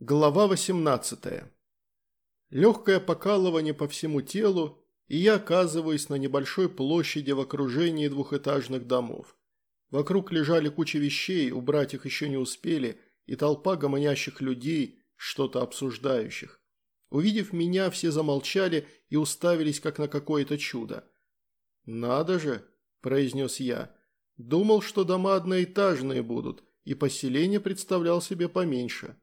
Глава 18. Легкое покалывание по всему телу, и я оказываюсь на небольшой площади в окружении двухэтажных домов. Вокруг лежали куча вещей, убрать их еще не успели, и толпа гомонящих людей, что-то обсуждающих. Увидев меня, все замолчали и уставились, как на какое-то чудо. «Надо же», – произнес я, – «думал, что дома одноэтажные будут, и поселение представлял себе поменьше».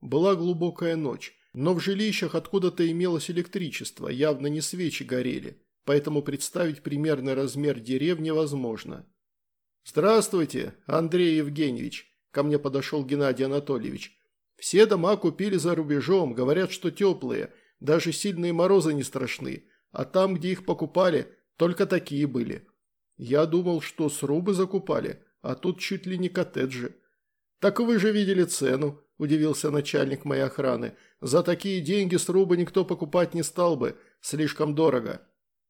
Была глубокая ночь, но в жилищах откуда-то имелось электричество, явно не свечи горели, поэтому представить примерный размер деревни возможно. «Здравствуйте, Андрей Евгеньевич», – ко мне подошел Геннадий Анатольевич. «Все дома купили за рубежом, говорят, что теплые, даже сильные морозы не страшны, а там, где их покупали, только такие были. Я думал, что срубы закупали, а тут чуть ли не коттеджи». «Так вы же видели цену», удивился начальник моей охраны. «За такие деньги срубы никто покупать не стал бы, слишком дорого».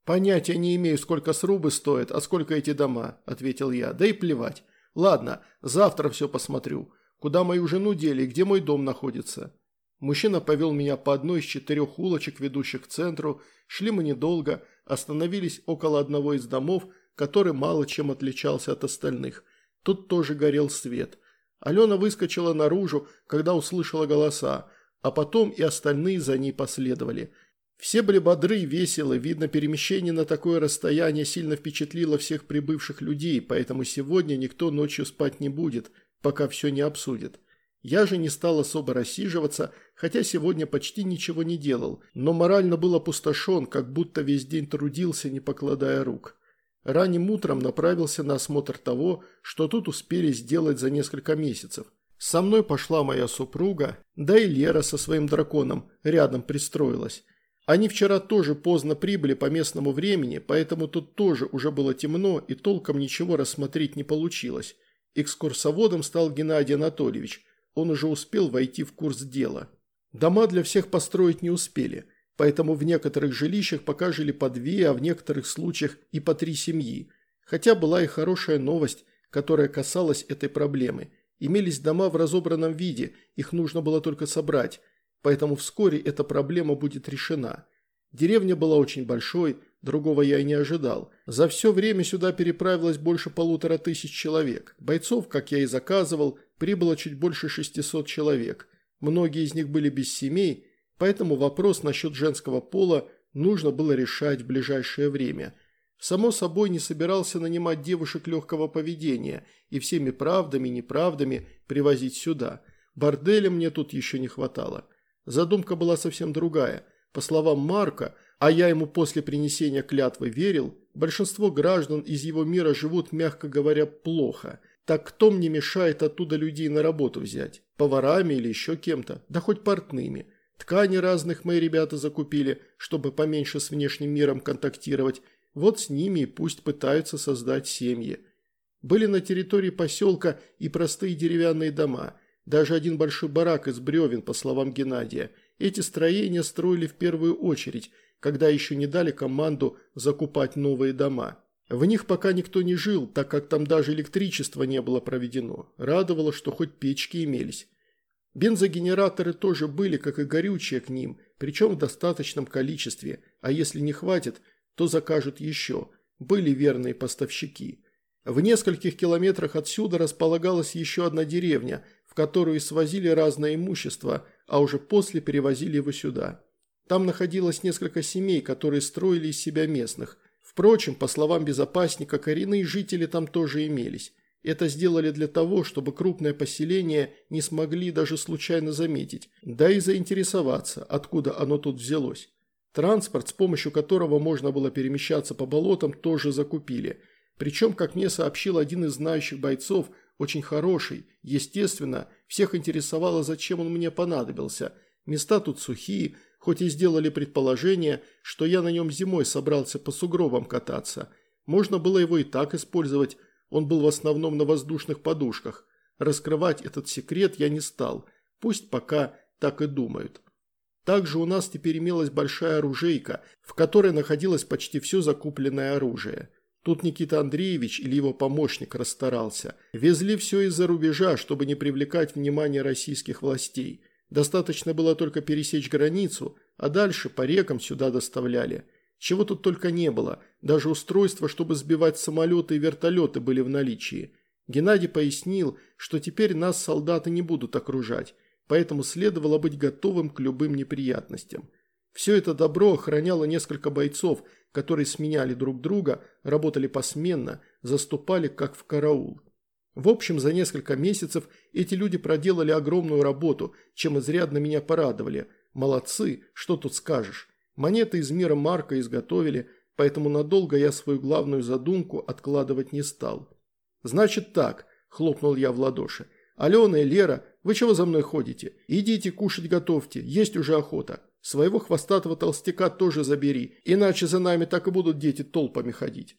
«Понятия не имею, сколько срубы стоят, а сколько эти дома», – ответил я. «Да и плевать. Ладно, завтра все посмотрю. Куда мою жену дели и где мой дом находится?» Мужчина повел меня по одной из четырех улочек, ведущих к центру. Шли мы недолго, остановились около одного из домов, который мало чем отличался от остальных. Тут тоже горел свет – Алена выскочила наружу, когда услышала голоса, а потом и остальные за ней последовали. Все были бодры и веселы, видно, перемещение на такое расстояние сильно впечатлило всех прибывших людей, поэтому сегодня никто ночью спать не будет, пока все не обсудит. Я же не стал особо рассиживаться, хотя сегодня почти ничего не делал, но морально был опустошен, как будто весь день трудился, не покладая рук. Ранним утром направился на осмотр того, что тут успели сделать за несколько месяцев. Со мной пошла моя супруга, да и Лера со своим драконом рядом пристроилась. Они вчера тоже поздно прибыли по местному времени, поэтому тут тоже уже было темно и толком ничего рассмотреть не получилось. Экскурсоводом стал Геннадий Анатольевич, он уже успел войти в курс дела. Дома для всех построить не успели – поэтому в некоторых жилищах пока жили по две, а в некоторых случаях и по три семьи. Хотя была и хорошая новость, которая касалась этой проблемы. Имелись дома в разобранном виде, их нужно было только собрать, поэтому вскоре эта проблема будет решена. Деревня была очень большой, другого я и не ожидал. За все время сюда переправилось больше полутора тысяч человек. Бойцов, как я и заказывал, прибыло чуть больше 600 человек. Многие из них были без семей, поэтому вопрос насчет женского пола нужно было решать в ближайшее время. Само собой не собирался нанимать девушек легкого поведения и всеми правдами и неправдами привозить сюда. Борделя мне тут еще не хватало. Задумка была совсем другая. По словам Марка, а я ему после принесения клятвы верил, большинство граждан из его мира живут, мягко говоря, плохо. Так кто мне мешает оттуда людей на работу взять? Поварами или еще кем-то? Да хоть портными. Ткани разных мои ребята закупили, чтобы поменьше с внешним миром контактировать. Вот с ними и пусть пытаются создать семьи. Были на территории поселка и простые деревянные дома. Даже один большой барак из бревен, по словам Геннадия. Эти строения строили в первую очередь, когда еще не дали команду закупать новые дома. В них пока никто не жил, так как там даже электричество не было проведено. Радовало, что хоть печки имелись. Бензогенераторы тоже были, как и горючее к ним, причем в достаточном количестве, а если не хватит, то закажут еще. Были верные поставщики. В нескольких километрах отсюда располагалась еще одна деревня, в которую свозили разное имущество, а уже после перевозили его сюда. Там находилось несколько семей, которые строили из себя местных. Впрочем, по словам безопасника, коренные жители там тоже имелись. Это сделали для того, чтобы крупное поселение не смогли даже случайно заметить, да и заинтересоваться, откуда оно тут взялось. Транспорт, с помощью которого можно было перемещаться по болотам, тоже закупили. Причем, как мне сообщил один из знающих бойцов, очень хороший. Естественно, всех интересовало, зачем он мне понадобился. Места тут сухие, хоть и сделали предположение, что я на нем зимой собрался по сугробам кататься. Можно было его и так использовать, он был в основном на воздушных подушках. Раскрывать этот секрет я не стал. Пусть пока так и думают. Также у нас теперь имелась большая оружейка, в которой находилось почти все закупленное оружие. Тут Никита Андреевич или его помощник расстарался. Везли все из-за рубежа, чтобы не привлекать внимание российских властей. Достаточно было только пересечь границу, а дальше по рекам сюда доставляли. Чего тут только не было, даже устройства, чтобы сбивать самолеты и вертолеты были в наличии. Геннадий пояснил, что теперь нас солдаты не будут окружать, поэтому следовало быть готовым к любым неприятностям. Все это добро охраняло несколько бойцов, которые сменяли друг друга, работали посменно, заступали как в караул. В общем, за несколько месяцев эти люди проделали огромную работу, чем изрядно меня порадовали. Молодцы, что тут скажешь. Монеты из мира Марка изготовили, поэтому надолго я свою главную задумку откладывать не стал. «Значит так», – хлопнул я в ладоши. «Алена и Лера, вы чего за мной ходите? Идите кушать готовьте, есть уже охота. Своего хвостатого толстяка тоже забери, иначе за нами так и будут дети толпами ходить».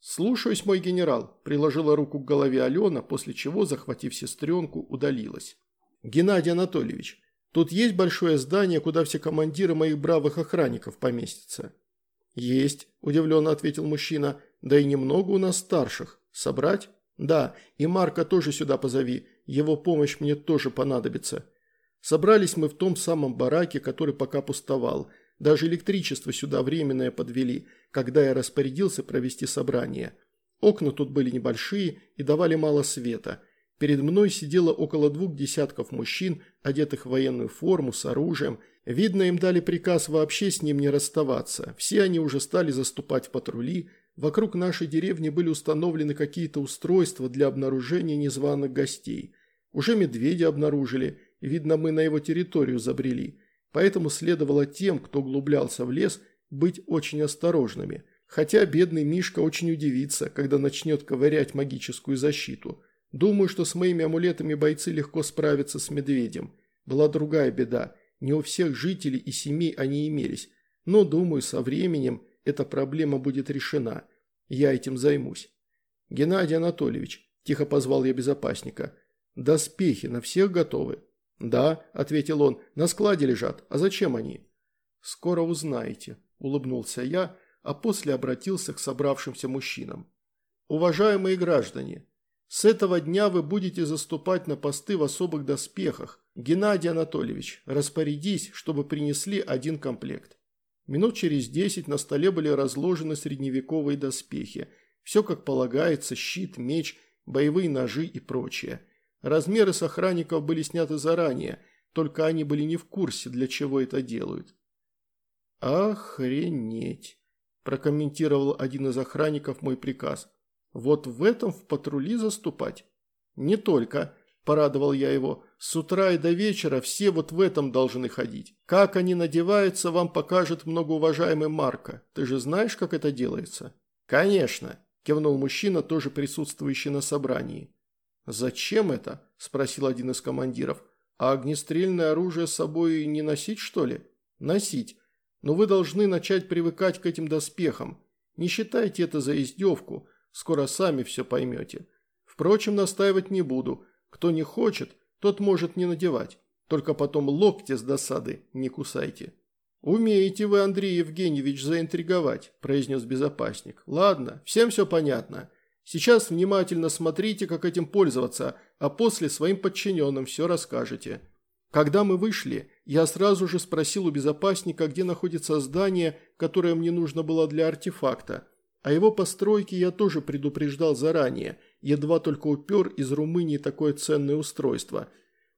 «Слушаюсь, мой генерал», – приложила руку к голове Алена, после чего, захватив сестренку, удалилась. «Геннадий Анатольевич, тут есть большое здание, куда все командиры моих бравых охранников поместятся?» «Есть», – удивленно ответил мужчина, – «да и немного у нас старших. Собрать?» «Да, и Марка тоже сюда позови, его помощь мне тоже понадобится». Собрались мы в том самом бараке, который пока пустовал – даже электричество сюда временное подвели, когда я распорядился провести собрание. Окна тут были небольшие и давали мало света. Перед мной сидело около двух десятков мужчин, одетых в военную форму, с оружием. Видно, им дали приказ вообще с ним не расставаться. Все они уже стали заступать в патрули. Вокруг нашей деревни были установлены какие-то устройства для обнаружения незваных гостей. Уже медведя обнаружили, видно, мы на его территорию забрели поэтому следовало тем, кто углублялся в лес, быть очень осторожными. Хотя бедный Мишка очень удивится, когда начнет ковырять магическую защиту. Думаю, что с моими амулетами бойцы легко справятся с медведем. Была другая беда. Не у всех жителей и семей они имелись. Но, думаю, со временем эта проблема будет решена. Я этим займусь. Геннадий Анатольевич, тихо позвал я безопасника, доспехи на всех готовы? «Да», – ответил он, – «на складе лежат. А зачем они?» «Скоро узнаете», – улыбнулся я, а после обратился к собравшимся мужчинам. «Уважаемые граждане, с этого дня вы будете заступать на посты в особых доспехах. Геннадий Анатольевич, распорядись, чтобы принесли один комплект». Минут через десять на столе были разложены средневековые доспехи. Все как полагается, щит, меч, боевые ножи и прочее – Размеры с охранников были сняты заранее, только они были не в курсе, для чего это делают. «Охренеть!» – прокомментировал один из охранников мой приказ. «Вот в этом в патрули заступать?» «Не только», – порадовал я его. «С утра и до вечера все вот в этом должны ходить. Как они надеваются, вам покажет многоуважаемый Марко. Ты же знаешь, как это делается?» «Конечно», – кивнул мужчина, тоже присутствующий на собрании. «Зачем это?» – спросил один из командиров. «А огнестрельное оружие с собой не носить, что ли?» «Носить. Но вы должны начать привыкать к этим доспехам. Не считайте это за издевку, скоро сами все поймете. Впрочем, настаивать не буду. Кто не хочет, тот может не надевать. Только потом локти с досады не кусайте». «Умеете вы, Андрей Евгеньевич, заинтриговать», – произнес безопасник. «Ладно, всем все понятно. Сейчас внимательно смотрите, как этим пользоваться, а после своим подчиненным все расскажете. Когда мы вышли, я сразу же спросил у безопасника, где находится здание, которое мне нужно было для артефакта. О его постройке я тоже предупреждал заранее, едва только упер из Румынии такое ценное устройство.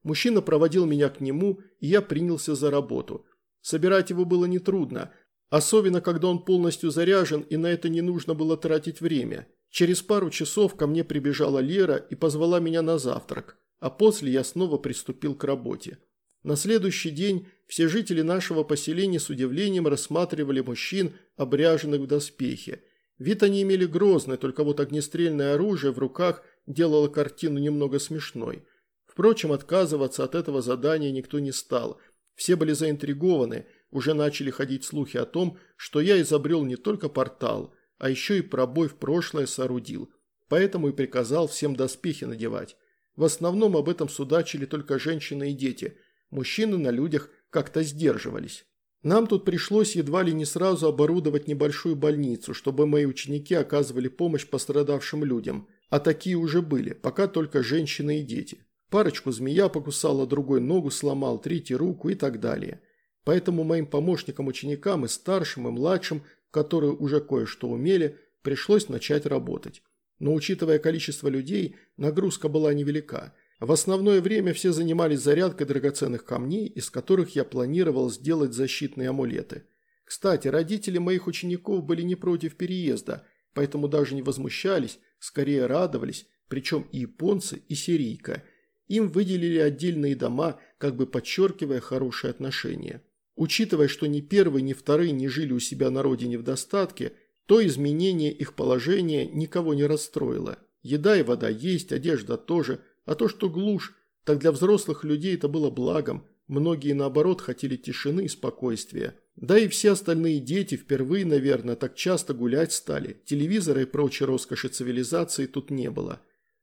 Мужчина проводил меня к нему, и я принялся за работу. Собирать его было нетрудно, особенно когда он полностью заряжен, и на это не нужно было тратить время. Через пару часов ко мне прибежала Лера и позвала меня на завтрак, а после я снова приступил к работе. На следующий день все жители нашего поселения с удивлением рассматривали мужчин, обряженных в доспехи. Вид они имели грозный, только вот огнестрельное оружие в руках делало картину немного смешной. Впрочем, отказываться от этого задания никто не стал. Все были заинтригованы, уже начали ходить слухи о том, что я изобрел не только портал – а еще и пробой в прошлое соорудил, поэтому и приказал всем доспехи надевать. В основном об этом судачили только женщины и дети, мужчины на людях как-то сдерживались. Нам тут пришлось едва ли не сразу оборудовать небольшую больницу, чтобы мои ученики оказывали помощь пострадавшим людям, а такие уже были, пока только женщины и дети. Парочку змея покусала, другой ногу сломал, третий руку и так далее. Поэтому моим помощникам-ученикам и старшим, и младшим, которые уже кое-что умели, пришлось начать работать. Но учитывая количество людей, нагрузка была невелика. В основное время все занимались зарядкой драгоценных камней, из которых я планировал сделать защитные амулеты. Кстати, родители моих учеников были не против переезда, поэтому даже не возмущались, скорее радовались, причем и японцы, и сирийка. Им выделили отдельные дома, как бы подчеркивая хорошие отношения. Учитывая, что ни первый, ни второй не жили у себя на родине в достатке, то изменение их положения никого не расстроило. Еда и вода есть, одежда тоже, а то, что глушь, так для взрослых людей это было благом, многие наоборот хотели тишины и спокойствия. Да и все остальные дети впервые, наверное, так часто гулять стали, телевизора и прочей роскоши цивилизации тут не было.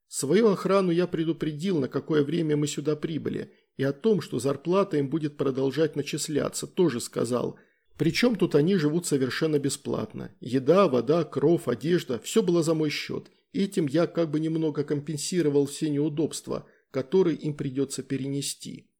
Свою охрану я предупредил, на какое время мы сюда прибыли – и о том, что зарплата им будет продолжать начисляться, тоже сказал. Причем тут они живут совершенно бесплатно. Еда, вода, кров, одежда – все было за мой счет. Этим я как бы немного компенсировал все неудобства, которые им придется перенести.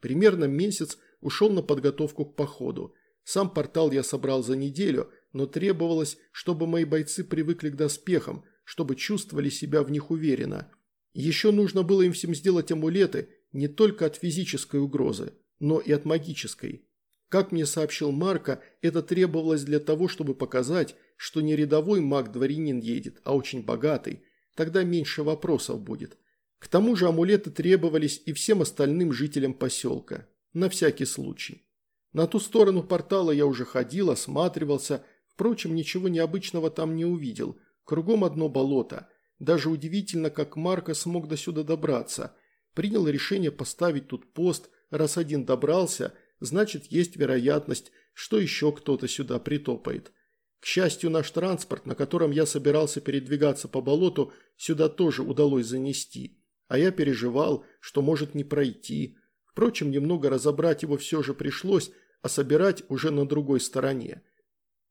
Примерно месяц ушел на подготовку к походу. Сам портал я собрал за неделю, но требовалось, чтобы мои бойцы привыкли к доспехам, чтобы чувствовали себя в них уверенно. Еще нужно было им всем сделать амулеты не только от физической угрозы, но и от магической. Как мне сообщил Марко, это требовалось для того, чтобы показать, что не рядовой маг-дворянин едет, а очень богатый, тогда меньше вопросов будет. К тому же амулеты требовались и всем остальным жителям поселка, на всякий случай. На ту сторону портала я уже ходил, осматривался, впрочем, ничего необычного там не увидел, кругом одно болото. Даже удивительно, как Марко смог до сюда добраться – принял решение поставить тут пост, раз один добрался, значит есть вероятность, что еще кто-то сюда притопает. К счастью, наш транспорт, на котором я собирался передвигаться по болоту, сюда тоже удалось занести. А я переживал, что может не пройти. Впрочем, немного разобрать его все же пришлось, а собирать уже на другой стороне.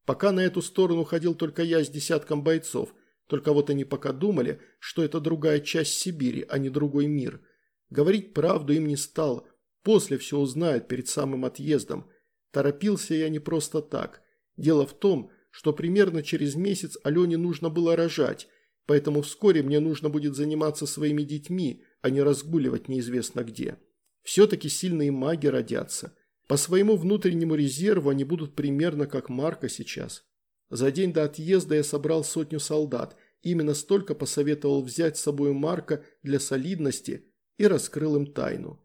Пока на эту сторону ходил только я с десятком бойцов, только вот они пока думали, что это другая часть Сибири, а не другой мир – Говорить правду им не стал. После все узнают перед самым отъездом. Торопился я не просто так. Дело в том, что примерно через месяц Алене нужно было рожать, поэтому вскоре мне нужно будет заниматься своими детьми, а не разгуливать неизвестно где. Все-таки сильные маги родятся. По своему внутреннему резерву они будут примерно как Марка сейчас. За день до отъезда я собрал сотню солдат. Именно столько посоветовал взять с собой Марка для солидности – и раскрыл им тайну.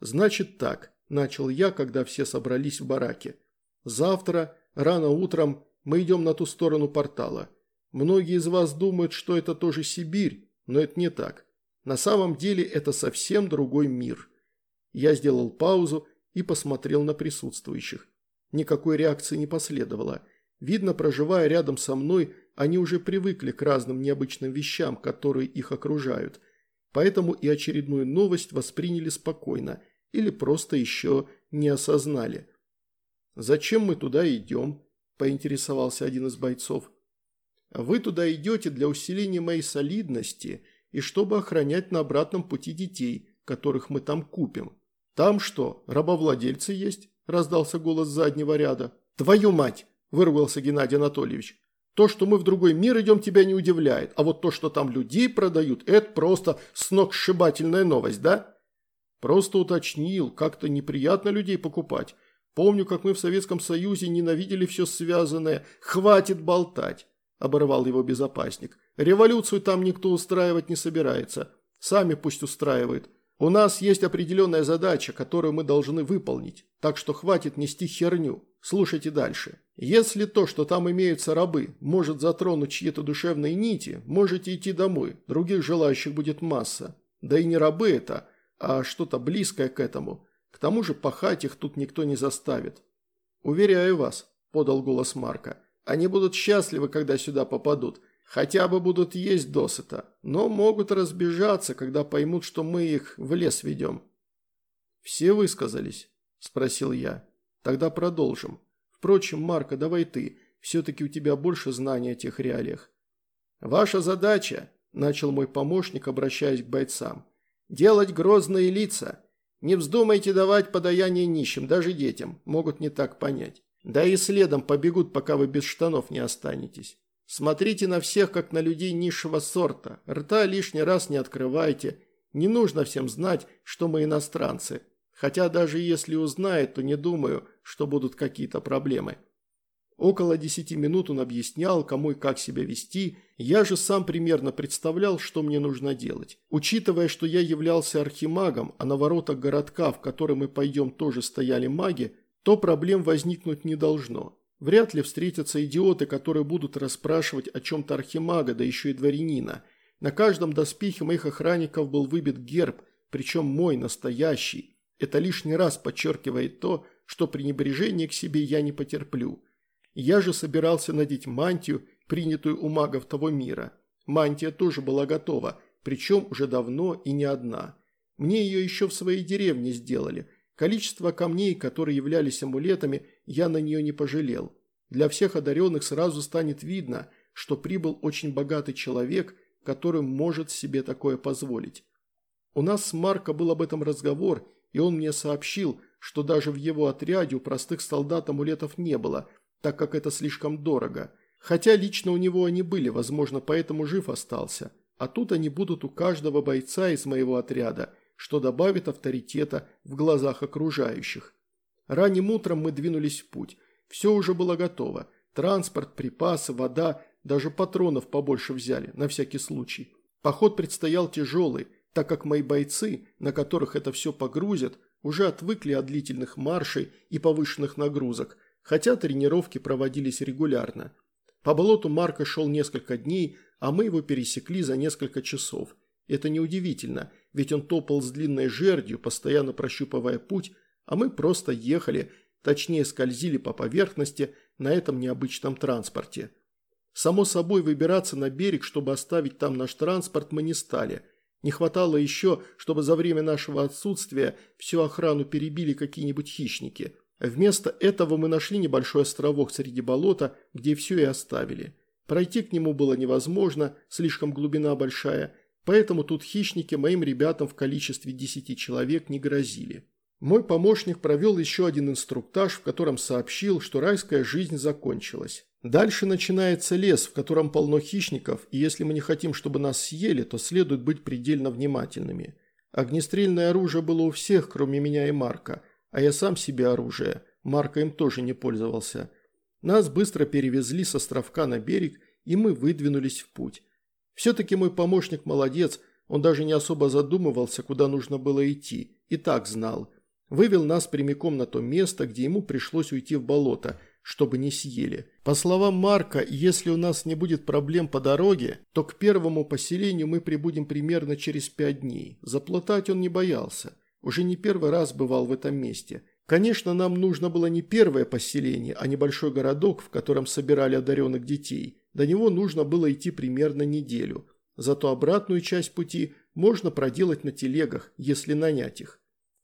«Значит так», – начал я, когда все собрались в бараке. «Завтра, рано утром, мы идем на ту сторону портала. Многие из вас думают, что это тоже Сибирь, но это не так. На самом деле это совсем другой мир». Я сделал паузу и посмотрел на присутствующих. Никакой реакции не последовало. Видно, проживая рядом со мной, они уже привыкли к разным необычным вещам, которые их окружают – поэтому и очередную новость восприняли спокойно или просто еще не осознали. «Зачем мы туда идем?» – поинтересовался один из бойцов. «Вы туда идете для усиления моей солидности и чтобы охранять на обратном пути детей, которых мы там купим. Там что, рабовладельцы есть?» – раздался голос заднего ряда. «Твою мать!» – вырвался Геннадий Анатольевич. То, что мы в другой мир идем, тебя не удивляет. А вот то, что там людей продают, это просто сногсшибательная новость, да? Просто уточнил, как-то неприятно людей покупать. Помню, как мы в Советском Союзе ненавидели все связанное. Хватит болтать, оборвал его безопасник. Революцию там никто устраивать не собирается. Сами пусть устраивают. У нас есть определенная задача, которую мы должны выполнить. Так что хватит нести херню. Слушайте дальше. Если то, что там имеются рабы, может затронуть чьи-то душевные нити, можете идти домой, других желающих будет масса. Да и не рабы это, а что-то близкое к этому. К тому же пахать их тут никто не заставит. «Уверяю вас», – подал голос Марка, – «они будут счастливы, когда сюда попадут. Хотя бы будут есть досыта, но могут разбежаться, когда поймут, что мы их в лес ведем». «Все высказались?» – спросил я. «Тогда продолжим». Впрочем, Марко, давай ты, все-таки у тебя больше знаний о тех реалиях. Ваша задача, начал мой помощник, обращаясь к бойцам, Делать грозные лица. Не вздумайте давать подаяние нищим, даже детям. Могут не так понять. Да и следом побегут, пока вы без штанов не останетесь. Смотрите на всех, как на людей низшего сорта. Рта лишний раз не открывайте. Не нужно всем знать, что мы иностранцы. Хотя даже если узнает, то не думаю, что будут какие-то проблемы. Около десяти минут он объяснял, кому и как себя вести, я же сам примерно представлял, что мне нужно делать. Учитывая, что я являлся архимагом, а на воротах городка, в который мы пойдем, тоже стояли маги, то проблем возникнуть не должно. Вряд ли встретятся идиоты, которые будут расспрашивать о чем-то архимага, да еще и дворянина. На каждом доспехе моих охранников был выбит герб, причем мой, настоящий. Это лишний раз подчеркивает то, что пренебрежение к себе я не потерплю. Я же собирался надеть мантию, принятую у магов того мира. Мантия тоже была готова, причем уже давно и не одна. Мне ее еще в своей деревне сделали. Количество камней, которые являлись амулетами, я на нее не пожалел. Для всех одаренных сразу станет видно, что прибыл очень богатый человек, который может себе такое позволить. У нас с Марко был об этом разговор, и он мне сообщил, что даже в его отряде у простых солдат амулетов не было, так как это слишком дорого. Хотя лично у него они были, возможно, поэтому жив остался. А тут они будут у каждого бойца из моего отряда, что добавит авторитета в глазах окружающих. Ранним утром мы двинулись в путь. Все уже было готово. Транспорт, припасы, вода, даже патронов побольше взяли, на всякий случай. Поход предстоял тяжелый, так как мои бойцы, на которых это все погрузят, уже отвыкли от длительных маршей и повышенных нагрузок, хотя тренировки проводились регулярно. По болоту Марка шел несколько дней, а мы его пересекли за несколько часов. Это неудивительно, ведь он топал с длинной жердью, постоянно прощупывая путь, а мы просто ехали, точнее скользили по поверхности на этом необычном транспорте. Само собой, выбираться на берег, чтобы оставить там наш транспорт, мы не стали – не хватало еще, чтобы за время нашего отсутствия всю охрану перебили какие-нибудь хищники. Вместо этого мы нашли небольшой островок среди болота, где все и оставили. Пройти к нему было невозможно, слишком глубина большая, поэтому тут хищники моим ребятам в количестве десяти человек не грозили. Мой помощник провел еще один инструктаж, в котором сообщил, что райская жизнь закончилась. Дальше начинается лес, в котором полно хищников, и если мы не хотим, чтобы нас съели, то следует быть предельно внимательными. Огнестрельное оружие было у всех, кроме меня и Марка, а я сам себе оружие. Марка им тоже не пользовался. Нас быстро перевезли с островка на берег, и мы выдвинулись в путь. Все-таки мой помощник молодец, он даже не особо задумывался, куда нужно было идти, и так знал. Вывел нас прямиком на то место, где ему пришлось уйти в болото – чтобы не съели. По словам Марка, если у нас не будет проблем по дороге, то к первому поселению мы прибудем примерно через пять дней. Заплатать он не боялся. Уже не первый раз бывал в этом месте. Конечно, нам нужно было не первое поселение, а небольшой городок, в котором собирали одаренных детей. До него нужно было идти примерно неделю. Зато обратную часть пути можно проделать на телегах, если нанять их.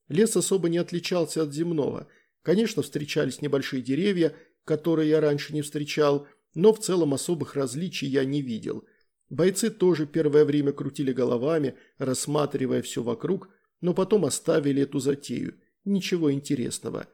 Лес особо не отличался от земного. Конечно, встречались небольшие деревья, которые я раньше не встречал, но в целом особых различий я не видел. Бойцы тоже первое время крутили головами, рассматривая все вокруг, но потом оставили эту затею. Ничего интересного.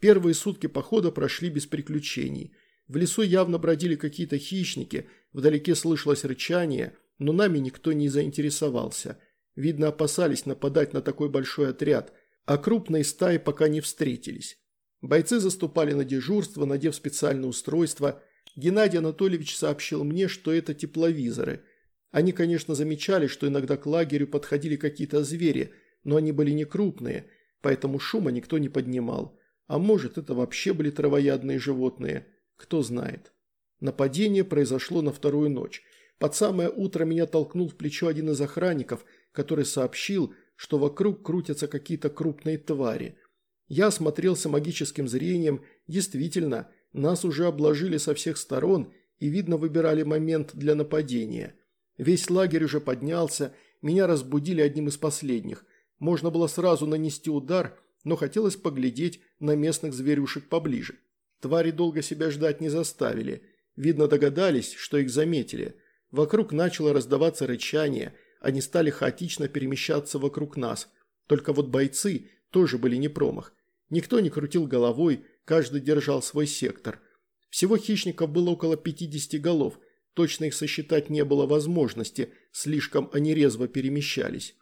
Первые сутки похода прошли без приключений. В лесу явно бродили какие-то хищники, вдалеке слышалось рычание, но нами никто не заинтересовался. Видно, опасались нападать на такой большой отряд, а крупные стаи пока не встретились. Бойцы заступали на дежурство, надев специальное устройство. Геннадий Анатольевич сообщил мне, что это тепловизоры. Они, конечно, замечали, что иногда к лагерю подходили какие-то звери, но они были не крупные, поэтому шума никто не поднимал. А может, это вообще были травоядные животные, кто знает. Нападение произошло на вторую ночь. Под самое утро меня толкнул в плечо один из охранников, который сообщил, что вокруг крутятся какие-то крупные твари – я осмотрелся магическим зрением, действительно, нас уже обложили со всех сторон и, видно, выбирали момент для нападения. Весь лагерь уже поднялся, меня разбудили одним из последних. Можно было сразу нанести удар, но хотелось поглядеть на местных зверюшек поближе. Твари долго себя ждать не заставили. Видно, догадались, что их заметили. Вокруг начало раздаваться рычание, они стали хаотично перемещаться вокруг нас. Только вот бойцы тоже были не промах. Никто не крутил головой, каждый держал свой сектор. Всего хищников было около 50 голов, точно их сосчитать не было возможности, слишком они резво перемещались.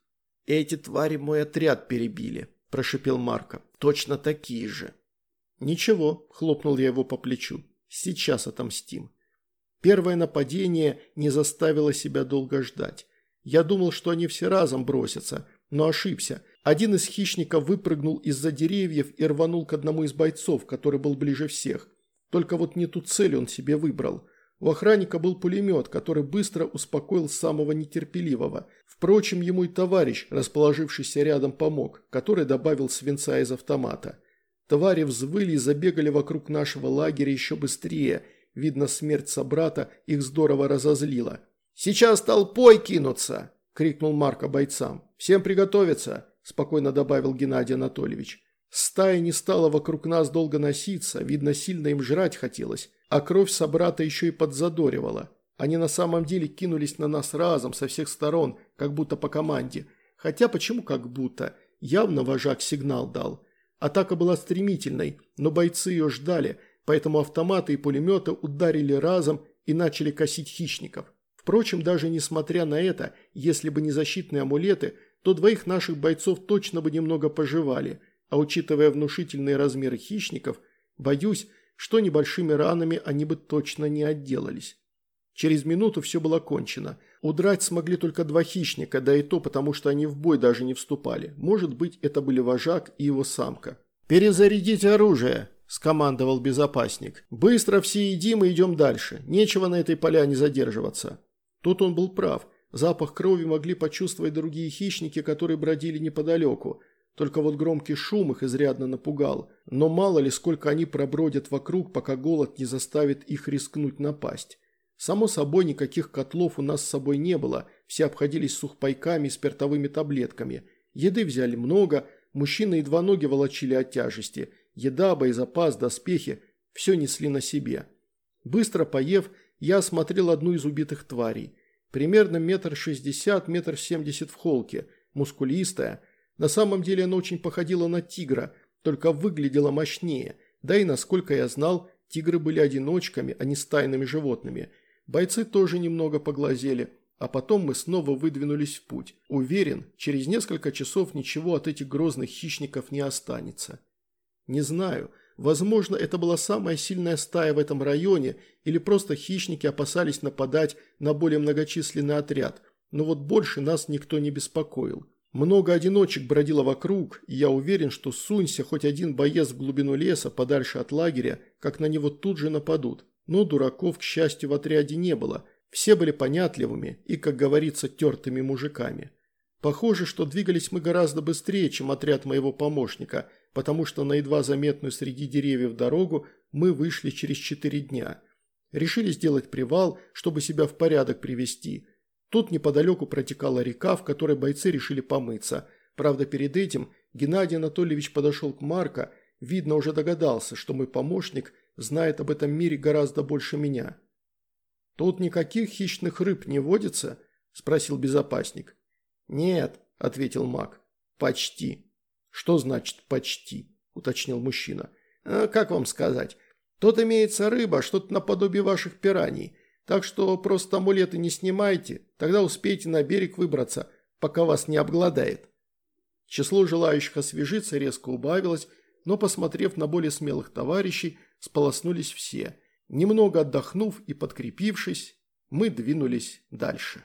«Эти твари мой отряд перебили», – прошипел Марко. «Точно такие же». «Ничего», – хлопнул я его по плечу. «Сейчас отомстим». Первое нападение не заставило себя долго ждать. Я думал, что они все разом бросятся, но ошибся. Один из хищников выпрыгнул из-за деревьев и рванул к одному из бойцов, который был ближе всех. Только вот не ту цель он себе выбрал. У охранника был пулемет, который быстро успокоил самого нетерпеливого. Впрочем, ему и товарищ, расположившийся рядом, помог, который добавил свинца из автомата. Твари взвыли и забегали вокруг нашего лагеря еще быстрее. Видно, смерть собрата их здорово разозлила. «Сейчас толпой кинутся!» – крикнул Марко бойцам. «Всем приготовиться!» – спокойно добавил Геннадий Анатольевич. Стая не стала вокруг нас долго носиться, видно, сильно им жрать хотелось, а кровь собрата еще и подзадоривала. Они на самом деле кинулись на нас разом, со всех сторон, как будто по команде. Хотя почему как будто? Явно вожак сигнал дал. Атака была стремительной, но бойцы ее ждали, поэтому автоматы и пулеметы ударили разом и начали косить хищников. Впрочем, даже несмотря на это, если бы не защитные амулеты, то двоих наших бойцов точно бы немного пожевали, а учитывая внушительные размеры хищников, боюсь, что небольшими ранами они бы точно не отделались. Через минуту все было кончено. Удрать смогли только два хищника, да и то потому, что они в бой даже не вступали. Может быть, это были вожак и его самка. «Перезарядите оружие!» – скомандовал безопасник. «Быстро все едим и идем дальше. Нечего на этой поляне задерживаться». Тут он был прав. Запах крови могли почувствовать другие хищники, которые бродили неподалеку. Только вот громкий шум их изрядно напугал. Но мало ли, сколько они пробродят вокруг, пока голод не заставит их рискнуть напасть. Само собой, никаких котлов у нас с собой не было, все обходились сухпайками и спиртовыми таблетками. Еды взяли много, мужчины и два ноги волочили от тяжести. Еда, боезапас, доспехи – все несли на себе. Быстро поев, я осмотрел одну из убитых тварей. Примерно метр шестьдесят, метр семьдесят в холке, мускулистая. На самом деле она очень походила на тигра, только выглядела мощнее. Да и, насколько я знал, тигры были одиночками, а не стайными животными – Бойцы тоже немного поглазели, а потом мы снова выдвинулись в путь. Уверен, через несколько часов ничего от этих грозных хищников не останется. Не знаю, возможно, это была самая сильная стая в этом районе, или просто хищники опасались нападать на более многочисленный отряд, но вот больше нас никто не беспокоил. Много одиночек бродило вокруг, и я уверен, что сунься хоть один боец в глубину леса, подальше от лагеря, как на него тут же нападут. Но дураков, к счастью, в отряде не было. Все были понятливыми и, как говорится, тертыми мужиками. Похоже, что двигались мы гораздо быстрее, чем отряд моего помощника, потому что на едва заметную среди деревьев дорогу мы вышли через четыре дня. Решили сделать привал, чтобы себя в порядок привести. Тут неподалеку протекала река, в которой бойцы решили помыться. Правда, перед этим Геннадий Анатольевич подошел к Марко, видно, уже догадался, что мой помощник – знает об этом мире гораздо больше меня. «Тут никаких хищных рыб не водится?» – спросил безопасник. «Нет», – ответил маг. «Почти». «Что значит «почти»?» – уточнил мужчина. «А, «Как вам сказать? Тут имеется рыба, что-то наподобие ваших пираний. Так что просто амулеты не снимайте, тогда успеете на берег выбраться, пока вас не обгладает». Число желающих освежиться резко убавилось, но, посмотрев на более смелых товарищей, сполоснулись все. Немного отдохнув и подкрепившись, мы двинулись дальше.